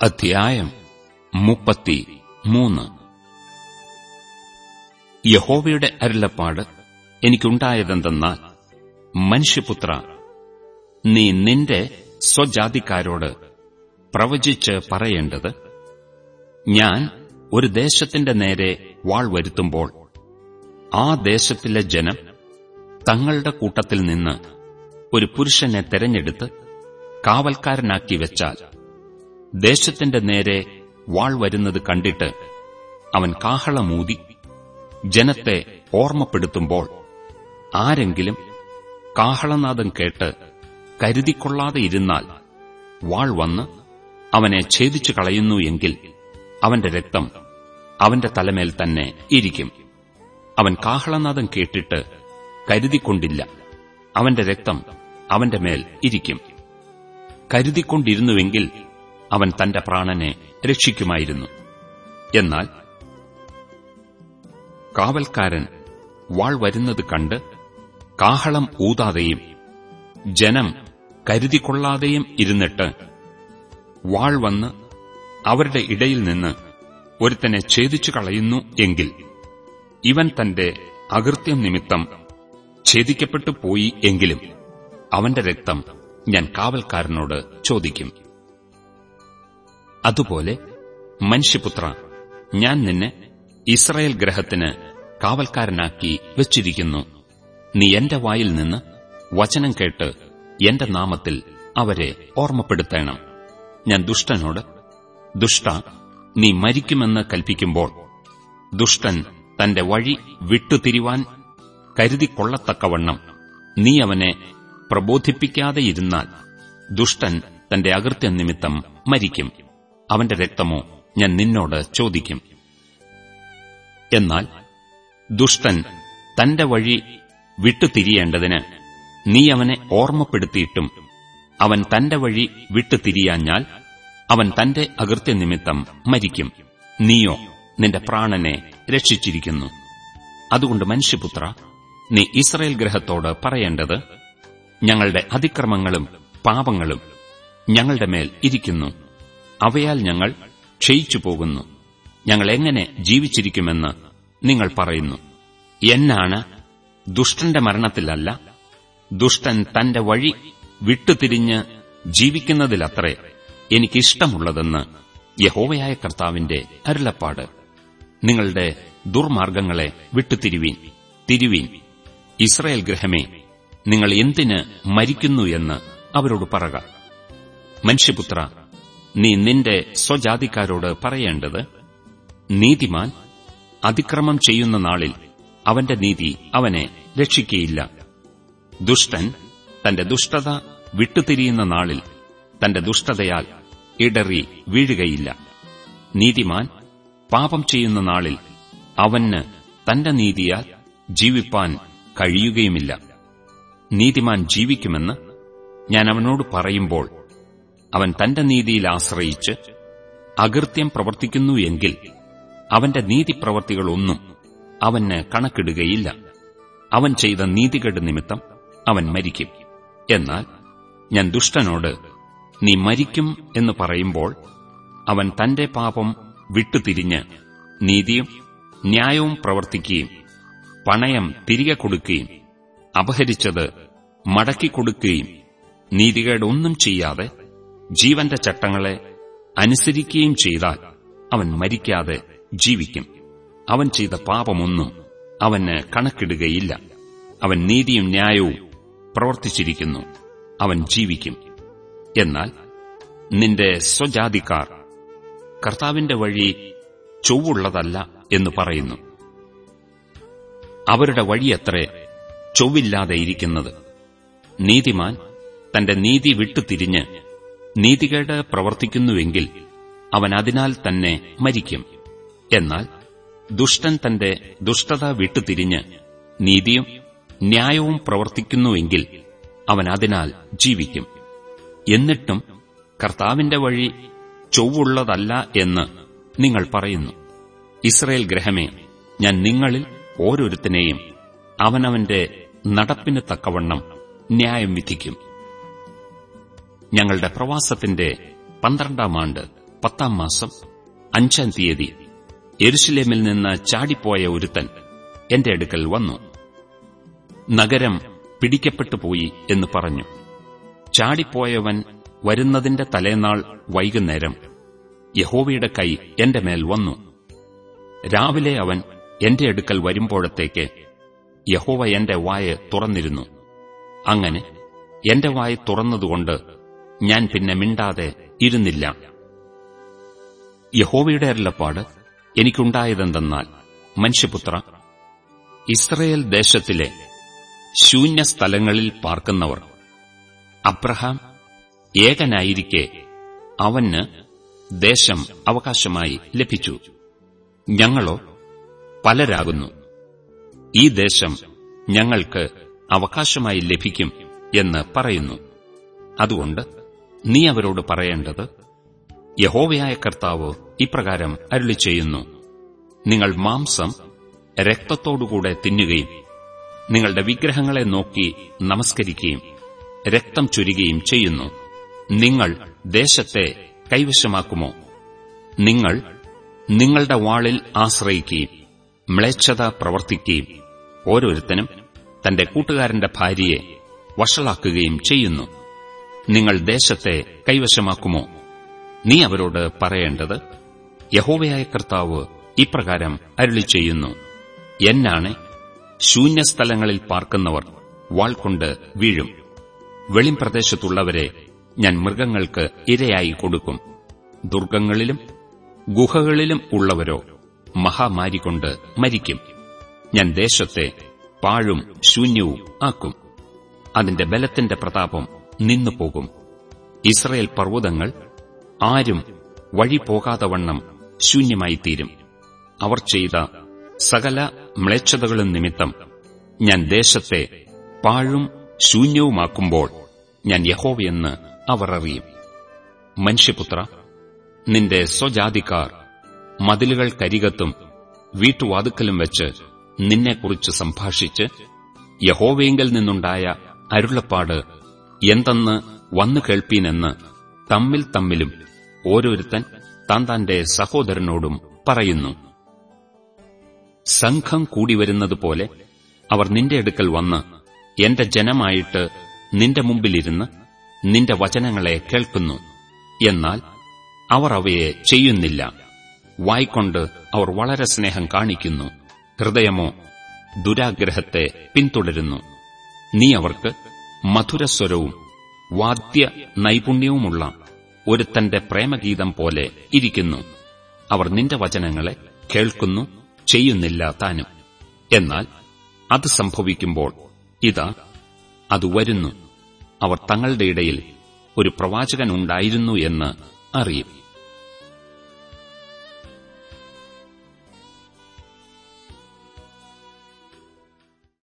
അധ്യായം മുപ്പത്തി മൂന്ന് യഹോവയുടെ അരുളപ്പാട് എനിക്കുണ്ടായതെന്തെന്നാൽ മനുഷ്യപുത്ര നീ നിന്റെ സ്വജാതിക്കാരോട് പ്രവചിച്ച് പറയേണ്ടത് ഞാൻ ഒരു ദേശത്തിന്റെ നേരെ വാൾ വരുത്തുമ്പോൾ ആ ദേശത്തിലെ ജനം തങ്ങളുടെ കൂട്ടത്തിൽ നിന്ന് ഒരു പുരുഷനെ തെരഞ്ഞെടുത്ത് കാവൽക്കാരനാക്കി വെച്ചാൽ ദേശത്തിന്റെ നേരെ വാൾ വരുന്നത് കണ്ടിട്ട് അവൻ കാഹളമൂതി ജനത്തെ ഓർമ്മപ്പെടുത്തുമ്പോൾ ആരെങ്കിലും കാഹളനാദം കേട്ട് കരുതിക്കൊള്ളാതെ ഇരുന്നാൽ വാൾ വന്ന് അവനെ ഛേദിച്ചു കളയുന്നു എങ്കിൽ അവന്റെ രക്തം അവന്റെ തലമേൽ തന്നെ ഇരിക്കും. അവൻ കാഹളനാദം കേട്ടിട്ട് കരുതിക്കൊണ്ടില്ല. അവന്റെ രക്തം അവന്റെ മേൽ ഇരിക്കും. കരുതിക്കൊണ്ടിരുന്നുവെങ്കിൽ അവൻ തന്റെ പ്രാണനെ രക്ഷിക്കുമായിരുന്നു. എന്നാൽ കാവൽക്കാരൻ വാൾ വരുന്നത് കണ്ട് കാഹളം ഊതാതെയും ജനം കരുതിക്കൊള്ളാതെയും ഇരുന്നിട്ട് വാൾ വന്ന് അവരുടെ ഇടയിൽ നിന്ന് ഒരുത്തനെ ഛേദിച്ചു കളയുന്നു എങ്കിൽ ഇവൻ തന്റെ അകൃത്യം നിമിത്തം ഛേദിക്കപ്പെട്ടു പോയി എങ്കിലും അവന്റെ രക്തം ഞാൻ കാവൽക്കാരനോട് ചോദിക്കും. അതുപോലെ മനുഷ്യപുത്ര ഞാൻ നിന്നെ ഇസ്രായേൽ ഗ്രഹത്തിന് കാവൽക്കാരനാക്കി വച്ചിരിക്കുന്നു. നീ എന്റെ വായിൽ നിന്ന് വചനം കേട്ട് എന്റെ നാമത്തിൽ അവരെ ഓർമ്മപ്പെടുത്തണം. ഞാൻ ദുഷ്ടനോട് ദുഷ്ട നീ മരിക്കുമെന്ന് കൽപ്പിക്കുമ്പോൾ ദുഷ്ടൻ തന്റെ വഴി വിട്ടുതിരിവാൻ കരുതിക്കൊള്ളത്തക്കവണ്ണം നീ അവനെ പ്രബോധിപ്പിക്കാതെയിരുന്നാൽ ദുഷ്ടൻ തന്റെ അകൃത്യ നിമിത്തം മരിക്കും. അവന്റെ രക്തമോ ഞാൻ നിന്നോട് ചോദിക്കും. എന്നാൽ ദുഷ്ടൻ തന്റെ വഴി വിട്ടുതിരിയേണ്ടതിന് നീ അവനെ ഓർമ്മപ്പെടുത്തിയിട്ടും അവൻ തന്റെ വഴി വിട്ടുതിരിയാഞ്ഞാൽ അവൻ തന്റെ അകൃത്യനിമിത്തം മരിക്കും. നീയോ നിന്റെ പ്രാണനെ രക്ഷിച്ചിരിക്കുന്നു. അതുകൊണ്ട് മനുഷ്യപുത്ര നീ ഇസ്രയേൽ ഗ്രഹത്തോട് പറയേണ്ടത് ഞങ്ങളുടെ അതിക്രമങ്ങളും പാപങ്ങളും ഞങ്ങളുടെ മേൽ ഇരിക്കുന്നു. അവയാൽ ഞങ്ങൾ ക്ഷയിച്ചു പോകുന്നു. ഞങ്ങൾ എങ്ങനെ ജീവിച്ചിരിക്കുമെന്ന് നിങ്ങൾ പറയുന്നു. എന്നാണ് ദുഷ്ടന്റെ മരണത്തിലല്ല ദുഷ്ടൻ തന്റെ വഴി വിട്ടുതിരിഞ്ഞ് ജീവിക്കുന്നതിലത്രേ എനിക്കിഷ്ടമുള്ളതെന്ന് യഹോവയായ കർത്താവിന്റെ അരുളപ്പാട്. നിങ്ങളുടെ ദുർമാർഗങ്ങളെ വിട്ടുതിരിവീൻ തിരുവീൻ. ഇസ്രയേൽ ഗ്രഹമേ നിങ്ങൾ എന്തിന് മരിക്കുന്നു എന്ന് അവരോട് പറക. മനുഷ്യപുത്ര നീ നിന്റെ സ്വജാതിക്കാരോട് പറയേണ്ടത് നീതിമാൻ അതിക്രമം ചെയ്യുന്ന നാളിൽ അവന്റെ നീതി അവനെ രക്ഷിക്കയില്ല. ദുഷ്ടൻ തന്റെ ദുഷ്ടത വിട്ടുതിരിയുന്ന നാളിൽ തന്റെ ദുഷ്ടതയാൽ ഇടറി വീഴുകയില്ല. നീതിമാൻ പാപം ചെയ്യുന്ന നാളിൽ അവന് തന്റെ നീതിയാൽ ജീവിപ്പാൻ കഴിയുകയുമില്ല. നീതിമാൻ ജീവിക്കുമെന്ന് ഞാൻ അവനോട് പറയുമ്പോൾ അവൻ തന്റെ നീതിയിൽ ആശ്രയിച്ച് അകൃത്യം പ്രവർത്തിക്കുന്നു എങ്കിൽ അവന്റെ നീതിപ്രവർത്തികളൊന്നും അവന് കണക്കിടുകയില്ല. അവൻ ചെയ്ത നീതികേട് നിമിത്തം അവൻ മരിക്കും. എന്നാൽ ഞാൻ ദുഷ്ടനോട് നീ മരിക്കും എന്ന് പറയുമ്പോൾ അവൻ തന്റെ പാപം വിട്ടുതിരിഞ്ഞ് നീതിയും ന്യായവും പ്രവർത്തിക്കുകയും പണയം തിരികെ കൊടുക്കുകയും അപഹരിച്ചത് മടക്കിക്കൊടുക്കുകയും നീതികേടൊന്നും ചെയ്യാതെ ജീവന്റെ ചട്ടങ്ങളെ അനുസരിക്കുകയും ചെയ്താൽ അവൻ മരിക്കാതെ ജീവിക്കും. അവൻ ചെയ്ത പാപമൊന്നും അവന് കണക്കിടുകയില്ല. അവൻ നീതിയും ന്യായവും പ്രവർത്തിച്ചിരിക്കുന്നു. അവൻ ജീവിക്കും. എന്നാൽ നിന്റെ സ്വജാതിക്കാർ കർത്താവിന്റെ വഴി ചൊവ്വുള്ളതല്ല എന്ന് പറയുന്നു. അവരുടെ വഴിയത്രേ ചൊവ്വില്ലാതെ ഇരിക്കുന്നത്. നീതിമാൻ തന്റെ നീതി വിട്ടുതിരിഞ്ഞ് നീതികേട് പ്രവർത്തിക്കുന്നുവെങ്കിൽ അവൻ അതിനാൽ തന്നെ മരിക്കും. എന്നാൽ ദുഷ്ടൻ തന്റെ ദുഷ്ടത വിട്ടുതിരിഞ്ഞ് നീതിയും ന്യായവും പ്രവർത്തിക്കുന്നുവെങ്കിൽ അവൻ അതിനാൽ ജീവിക്കും. എന്നിട്ടും കർത്താവിന്റെ വഴി ചൊവ്വുള്ളതല്ല എന്ന് നിങ്ങൾ പറയുന്നു. ഇസ്രയേൽ ഗ്രഹമേ ഞാൻ നിങ്ങളിൽ ഓരോരുത്തനെയും അവനവന്റെ നടപ്പിന് തക്കവണ്ണം ന്യായം വിധിക്കും. ഞങ്ങളുടെ പ്രവാസത്തിന്റെ പന്ത്രണ്ടാം ആണ്ട് പത്താം മാസം അഞ്ചാം തീയതി എരുശലേമിൽ നിന്ന് ചാടിപ്പോയ ഒരുത്തൻ എന്റെ അടുക്കൽ വന്നു. നഗരം പിടിക്കപ്പെട്ടുപോയി എന്ന് പറഞ്ഞു. ചാടിപ്പോയവൻ വരുന്നതിന്റെ തലേനാൾ വൈകുന്നേരം യഹോവയുടെ കൈ എന്റെ മേൽ വന്നു. രാവിലെ അവൻ എന്റെ അടുക്കൽ വരുമ്പോഴത്തേക്ക് യഹോവ എന്റെ വായ തുറന്നിരുന്നു. അങ്ങനെ എന്റെ വായ തുറന്നതുകൊണ്ട് ഞാൻ പിന്നെ മിണ്ടാതെ ഇരുന്നില്ല. യഹോവയുടെ അരുളപ്പാട് എനിക്കുണ്ടായതെന്തെന്നാൽ മനുഷ്യപുത്ര ഇസ്രയേൽ ദേശത്തിലെ ശൂന്യ സ്ഥലങ്ങളിൽ പാർക്കുന്നവർ അബ്രഹാം ഏകനായിരിക്കെ അവന് ദേശം അവകാശമായി ലഭിച്ചു. ഞങ്ങളോ പലരാകുന്നു. ഈ ദേശം ഞങ്ങൾക്ക് അവകാശമായി ലഭിക്കും എന്ന് പറയുന്നു. അതുകൊണ്ട് നീ അവരോട് പറയേണ്ടത് യഹോവയായ കർത്താവ് ഇപ്രകാരം അരുളി ചെയ്യുന്നു നിങ്ങൾ മാംസം രക്തത്തോടുകൂടെ തിന്നുകയും നിങ്ങളുടെ വിഗ്രഹങ്ങളെ നോക്കി നമസ്കരിക്കുകയും രക്തം ചുരുകയും ചെയ്യുന്നു. നിങ്ങൾ ദേശത്തെ കൈവശമാക്കുമോ? നിങ്ങൾ നിങ്ങളുടെ വാളിൽ ആശ്രയിക്കുകയും മ്ലേച്ഛത പ്രവർത്തിക്കുകയും ഓരോരുത്തനും തന്റെ കൂട്ടുകാരന്റെ ഭാര്യയെ വഷളാക്കുകയും ചെയ്യുന്നു. നിങ്ങൾ ദേശത്തെ കൈവശമാക്കുമോ? നീ അവരോട് പറയേണ്ടത് യഹോവയായ കർത്താവ് ഇപ്രകാരം അരുളി ചെയ്യുന്നു എന്നാണ് ശൂന്യസ്ഥലങ്ങളിൽ പാർക്കുന്നവർ വാൾകൊണ്ട് വീഴും. വെളിംപ്രദേശത്തുള്ളവരെ ഞാൻ മൃഗങ്ങൾക്ക് ഇരയായി കൊടുക്കും. ദുർഗങ്ങളിലും ഗുഹകളിലും ഉള്ളവരോ മഹാമാരി കൊണ്ട് മരിക്കും. ഞാൻ ദേശത്തെ പാഴും ശൂന്യവും ആക്കും. അതിന്റെ ബലത്തിന്റെ പ്രതാപം നിന്നുപോകും. ഇസ്രയേൽ പർവതങ്ങൾ ആരും വഴി പോകാതവണ്ണം ശൂന്യമായിത്തീരും. അവർ ചെയ്ത സകല മ്ലേച്ഛതകളും നിമിത്തം ഞാൻ ദേശത്തെ പാഴും ശൂന്യവുമാക്കുമ്പോൾ ഞാൻ യഹോവയെന്ന് അവർ അറിയും. മനുഷ്യപുത്ര നിന്റെ സ്വജാതിക്കാർ മതിലുകൾ കരികത്തും വീട്ടുവാതുക്കലും വെച്ച് നിന്നെക്കുറിച്ച് സംഭാഷിച്ച് യഹോവയെങ്കിൽ നിന്നുണ്ടായ അരുളപ്പാട് എന്തെന്ന് വന്നു കേൾപ്പീനെന്ന് തമ്മിൽ തമ്മിലും ഓരോരുത്തൻ താൻ തന്റെ സഹോദരനോടും പറയുന്നു. സംഘം കൂടി വരുന്നതുപോലെ അവർ നിന്റെ അടുക്കൽ വന്ന് എന്റെ ജനമായിട്ട് നിന്റെ മുമ്പിലിരുന്ന് നിന്റെ വചനങ്ങളെ കേൾക്കുന്നു. എന്നാൽ അവർ അവയെ ചെയ്യുന്നില്ല. വായിക്കൊണ്ട് അവർ വളരെ സ്നേഹം കാണിക്കുന്നു. ഹൃദയമോ ദുരാഗ്രഹത്തെ പിന്തുടരുന്നു. നീ അവർക്ക് മധുരസ്വരവും വാദ്യ നൈപുണ്യവുമുള്ള ഒരുത്തന്റെ പ്രേമഗീതം പോലെ ഇരിക്കുന്നു. അവർ നിന്റെ വചനങ്ങളെ കേൾക്കുന്നു ചെയ്യുന്നില്ല താനും. എന്നാൽ അത് സംഭവിക്കുമ്പോൾ ഇതാ അത് വരുന്നു. അവർ തങ്ങളുടെ ഇടയിൽ ഒരു പ്രവാചകനുണ്ടായിരുന്നു എന്ന് അറിയും.